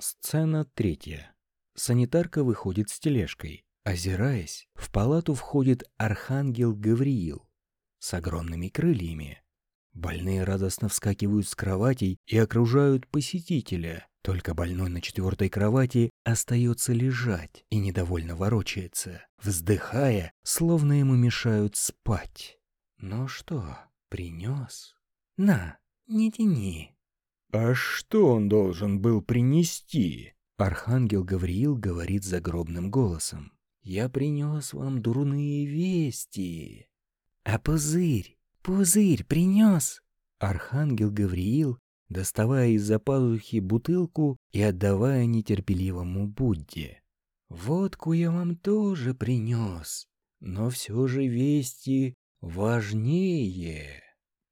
Сцена третья. Санитарка выходит с тележкой. Озираясь, в палату входит архангел Гавриил с огромными крыльями. Больные радостно вскакивают с кроватей и окружают посетителя. Только больной на четвертой кровати остается лежать и недовольно ворочается, вздыхая, словно ему мешают спать. «Ну что, принес? На, не тяни». «А что он должен был принести?» Архангел Гавриил говорит загробным голосом. «Я принес вам дурные вести». «А пузырь? Пузырь принес?» Архангел Гавриил доставая из-за пазухи бутылку и отдавая нетерпеливому Будде. «Водку я вам тоже принес, но все же вести важнее.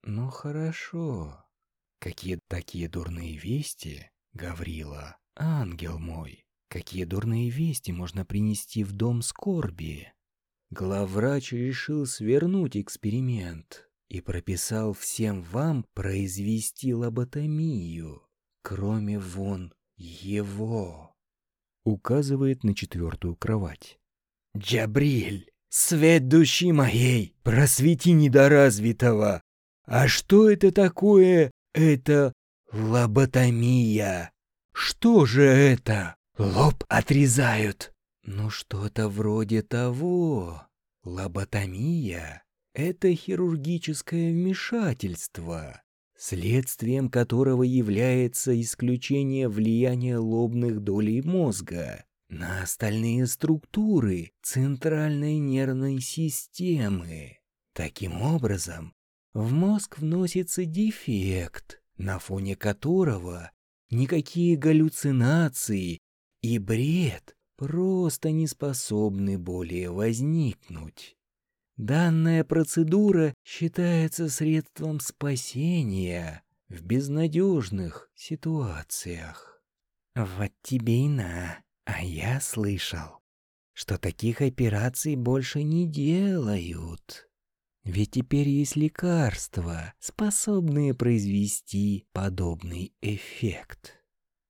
Ну хорошо. Какие такие дурные вести, Гаврила, ангел мой? Какие дурные вести можно принести в дом скорби?» Главврач решил свернуть эксперимент и прописал всем вам произвести лоботомию, кроме вон его. Указывает на четвертую кровать. Джабриль, свет души моей, просвети недоразвитого. А что это такое? Это лоботомия. Что же это? Лоб отрезают. Ну что-то вроде того. Лоботомия это хирургическое вмешательство, следствием которого является исключение влияния лобных долей мозга на остальные структуры центральной нервной системы. Таким образом, в мозг вносится дефект, на фоне которого никакие галлюцинации и бред просто не способны более возникнуть. Данная процедура считается средством спасения в безнадежных ситуациях. Вот тебе и на. А я слышал, что таких операций больше не делают. Ведь теперь есть лекарства, способные произвести подобный эффект.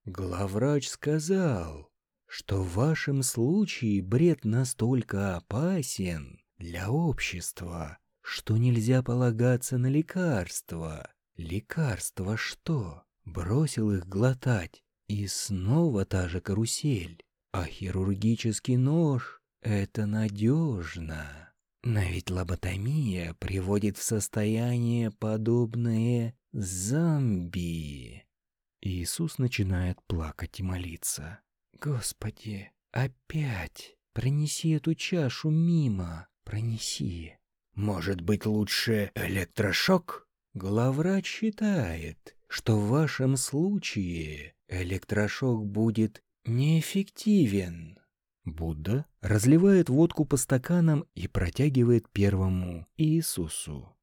Главврач сказал, что в вашем случае бред настолько опасен, для общества, что нельзя полагаться на лекарства. Лекарства что? Бросил их глотать, и снова та же карусель. А хирургический нож — это надежно. Но ведь лоботомия приводит в состояние, подобное зомби. Иисус начинает плакать и молиться. «Господи, опять! Пронеси эту чашу мимо! Пронеси. Может быть, лучше электрошок? Главврач считает, что в вашем случае электрошок будет неэффективен. Будда разливает водку по стаканам и протягивает первому Иисусу.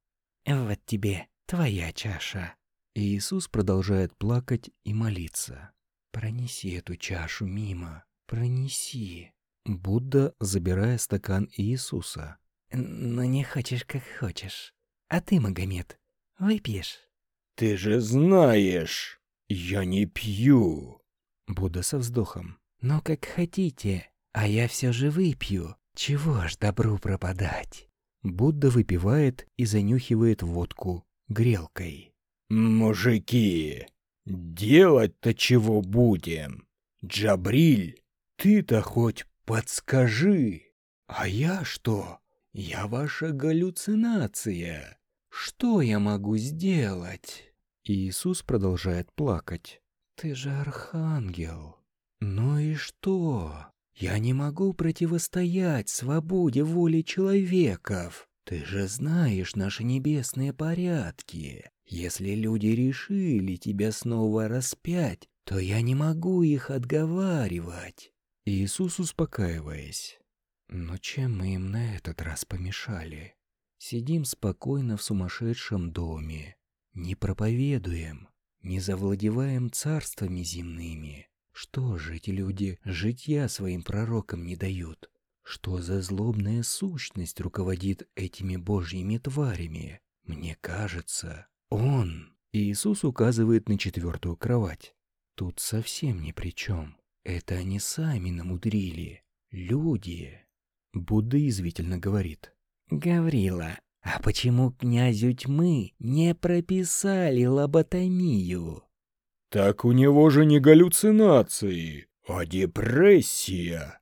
«Вот тебе твоя чаша». Иисус продолжает плакать и молиться. «Пронеси эту чашу мимо, пронеси». Будда, забирая стакан Иисуса. «Но не хочешь, как хочешь. А ты, Магомед, выпьешь?» «Ты же знаешь, я не пью!» Будда со вздохом. «Но как хотите, а я все же выпью. Чего ж добру пропадать?» Будда выпивает и занюхивает водку грелкой. «Мужики, делать-то чего будем? Джабриль, ты-то хоть «Подскажи, а я что? Я ваша галлюцинация. Что я могу сделать?» Иисус продолжает плакать. «Ты же архангел. Ну и что? Я не могу противостоять свободе воли человеков. Ты же знаешь наши небесные порядки. Если люди решили тебя снова распять, то я не могу их отговаривать. Иисус, успокаиваясь. Но чем мы им на этот раз помешали? Сидим спокойно в сумасшедшем доме, не проповедуем, не завладеваем царствами земными. Что же эти люди житья своим пророкам не дают? Что за злобная сущность руководит этими божьими тварями? Мне кажется, он... Иисус указывает на четвертую кровать. Тут совсем ни при чем. Это они сами намудрили. Люди. Будда извительно говорит. Гаврила, а почему князю тьмы не прописали лоботомию? Так у него же не галлюцинации, а депрессия.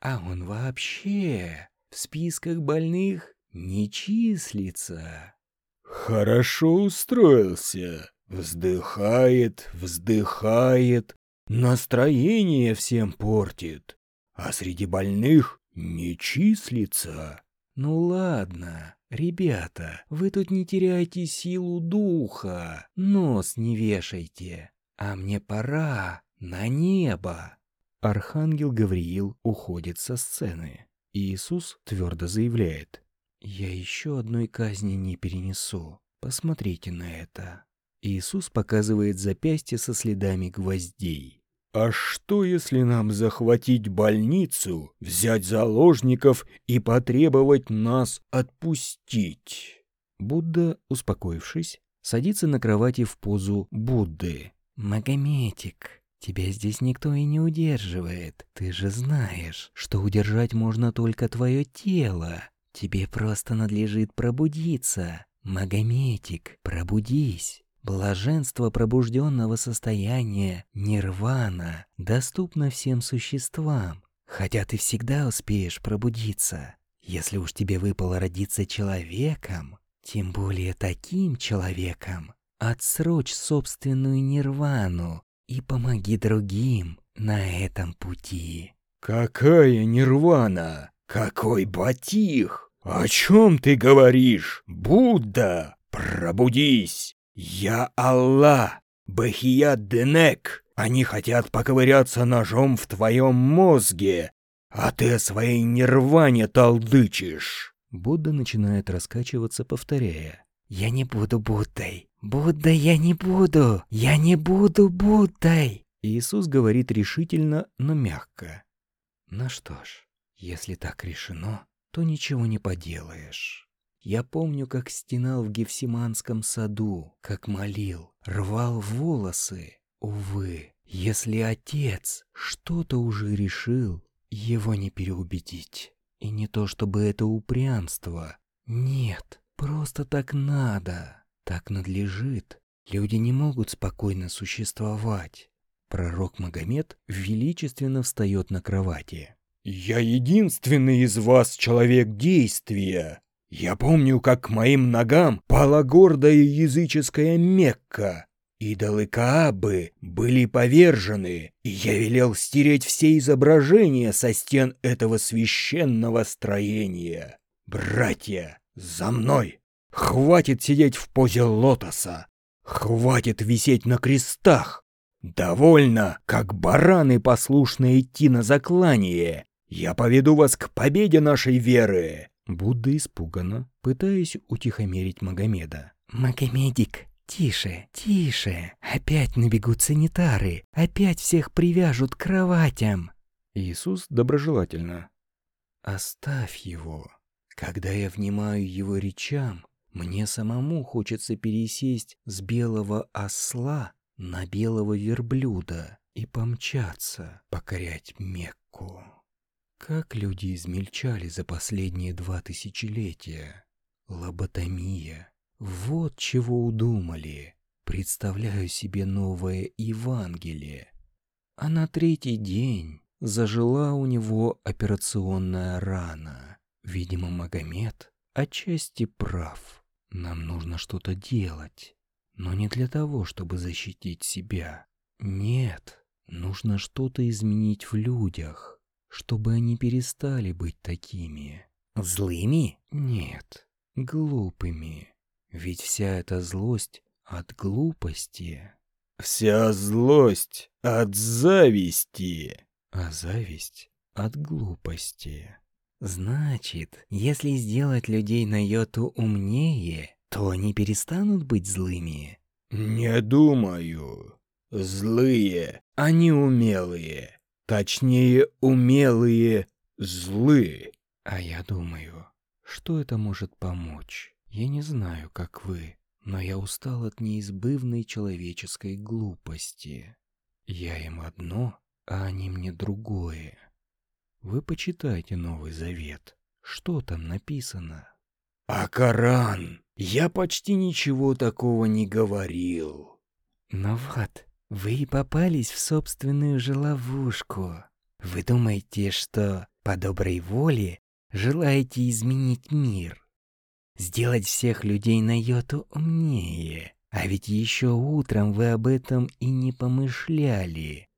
А он вообще в списках больных не числится. Хорошо устроился. Вздыхает, вздыхает, настроение всем портит, а среди больных не числится. Ну ладно, ребята, вы тут не теряйте силу духа, нос не вешайте, а мне пора на небо. Архангел Гавриил уходит со сцены. Иисус твердо заявляет, «Я еще одной казни не перенесу. Посмотрите на это». Иисус показывает запястье со следами гвоздей. «А что, если нам захватить больницу, взять заложников и потребовать нас отпустить?» Будда, успокоившись, садится на кровати в позу Будды. «Магометик, тебя здесь никто и не удерживает. Ты же знаешь, что удержать можно только твое тело. Тебе просто надлежит пробудиться. Магометик, пробудись!» Блаженство пробужденного состояния, нирвана, доступно всем существам, хотя ты всегда успеешь пробудиться. Если уж тебе выпало родиться человеком, тем более таким человеком, отсрочь собственную нирвану и помоги другим на этом пути. «Какая нирвана? Какой батих? О чем ты говоришь, Будда? Пробудись!» «Я Аллах, Бахия Денек. Они хотят поковыряться ножом в твоем мозге, а ты о своей нирване толдычишь». Будда начинает раскачиваться, повторяя. «Я не буду Буддой. Будда я не буду. Я не буду Буддой». Иисус говорит решительно, но мягко. «Ну что ж, если так решено, то ничего не поделаешь». Я помню, как стенал в Гефсиманском саду, как молил, рвал волосы. Увы, если отец что-то уже решил, его не переубедить. И не то чтобы это упрямство. Нет, просто так надо. Так надлежит. Люди не могут спокойно существовать. Пророк Магомед величественно встает на кровати. «Я единственный из вас человек действия. Я помню, как к моим ногам пала гордая языческая Мекка. Идолы Каабы были повержены, и я велел стереть все изображения со стен этого священного строения. Братья, за мной! Хватит сидеть в позе лотоса! Хватит висеть на крестах! Довольно, как бараны послушно идти на заклание! Я поведу вас к победе нашей веры!» Будда испуганно, пытаясь утихомирить Магомеда. «Магомедик, тише, тише! Опять набегут санитары! Опять всех привяжут к кроватям!» Иисус доброжелательно. «Оставь его. Когда я внимаю его речам, мне самому хочется пересесть с белого осла на белого верблюда и помчаться покорять Мекку». Как люди измельчали за последние два тысячелетия. Лоботомия. Вот чего удумали. Представляю себе новое Евангелие. А на третий день зажила у него операционная рана. Видимо, Магомед отчасти прав. Нам нужно что-то делать. Но не для того, чтобы защитить себя. Нет, нужно что-то изменить в людях чтобы они перестали быть такими. Злыми? Нет, глупыми. Ведь вся эта злость от глупости. Вся злость от зависти. А зависть от глупости. Значит, если сделать людей на йоту умнее, то они перестанут быть злыми? Не думаю. Злые, они умелые. Точнее, умелые злы. А я думаю, что это может помочь. Я не знаю, как вы, но я устал от неизбывной человеческой глупости. Я им одно, а они мне другое. Вы почитайте Новый Завет. Что там написано? А Коран? Я почти ничего такого не говорил. Но вот, вы и попались в собственную же ловушку. Вы думаете, что по доброй воле желаете изменить мир? Сделать всех людей на йоту умнее? А ведь еще утром вы об этом и не помышляли.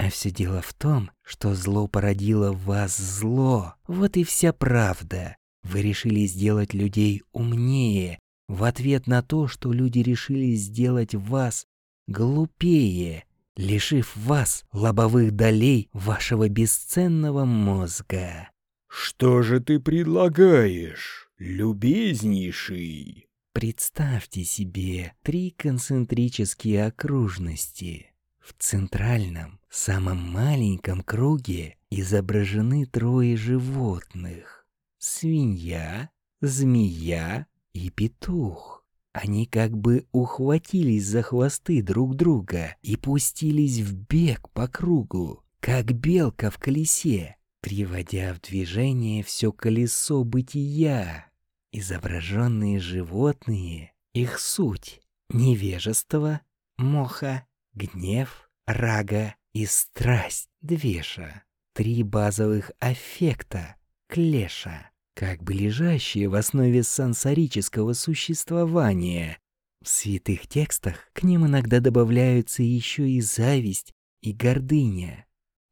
А все дело в том, что зло породило в вас зло. Вот и вся правда. Вы решили сделать людей умнее в ответ на то, что люди решили сделать вас глупее, лишив вас лобовых долей вашего бесценного мозга. Что же ты предлагаешь, любезнейший? Представьте себе три концентрические окружности. В центральном, самом маленьком круге изображены трое животных. Свинья, змея и петух. Они как бы ухватились за хвосты друг друга и пустились в бег по кругу, как белка в колесе, приводя в движение все колесо бытия. Изображенные животные, их суть — невежество, моха, гнев, рага и страсть, двеша. Три базовых аффекта, клеша, как бы лежащие в основе сансорического существования. В святых текстах к ним иногда добавляются еще и зависть и гордыня.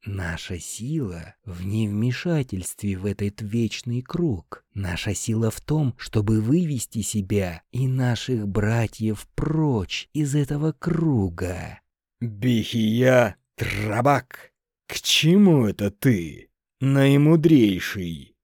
Наша сила в невмешательстве в этот вечный круг. Наша сила в том, чтобы вывести себя и наших братьев прочь из этого круга. Бихия Трабак, к чему это ты, наимудрейший?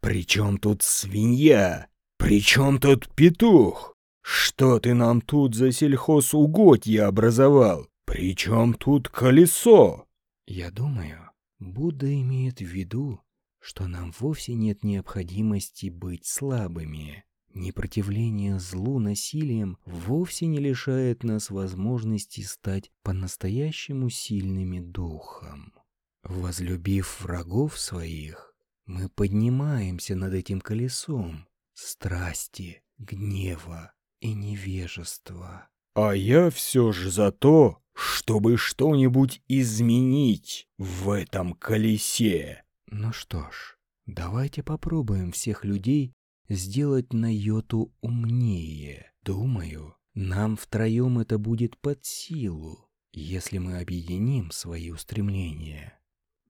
Причем тут свинья? Причем тут петух? Что ты нам тут за сельхозугодье образовал? Причем тут колесо? Я думаю, Будда имеет в виду, что нам вовсе нет необходимости быть слабыми. Непротивление злу насилием вовсе не лишает нас возможности стать по-настоящему сильными духом. Возлюбив врагов своих, мы поднимаемся над этим колесом страсти, гнева и невежества. А я все же за то, чтобы что-нибудь изменить в этом колесе. Ну что ж, давайте попробуем всех людей сделать на йоту умнее. Думаю, нам втроем это будет под силу, если мы объединим свои устремления.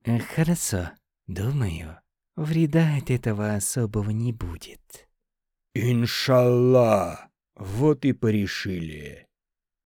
Э, хорошо, думаю, вреда от этого особого не будет. Иншаллах, вот и порешили.